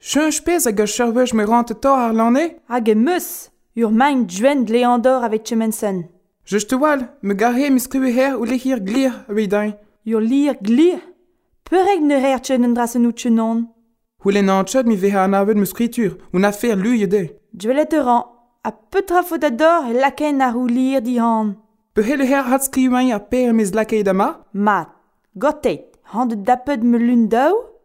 Chunch pez hag ur cherveuj me rante to ar lanne? Hag e meus, ur maint djwend leandor avet chemensen. Je te wal, me gare mis skrive her ou lehir glir avet dain. Ur lir glir Peureg ne reer chen en drasen ou chenon. Houlen an chod mi veha an avet me skritur, ou na fer luye de. Djwelet ur an, a petra fod ador e laken ar ou lir di han. Peuhele her hat skrivañ ar per mez lakei da ma? Mat, gotet, han de dapet me lun daou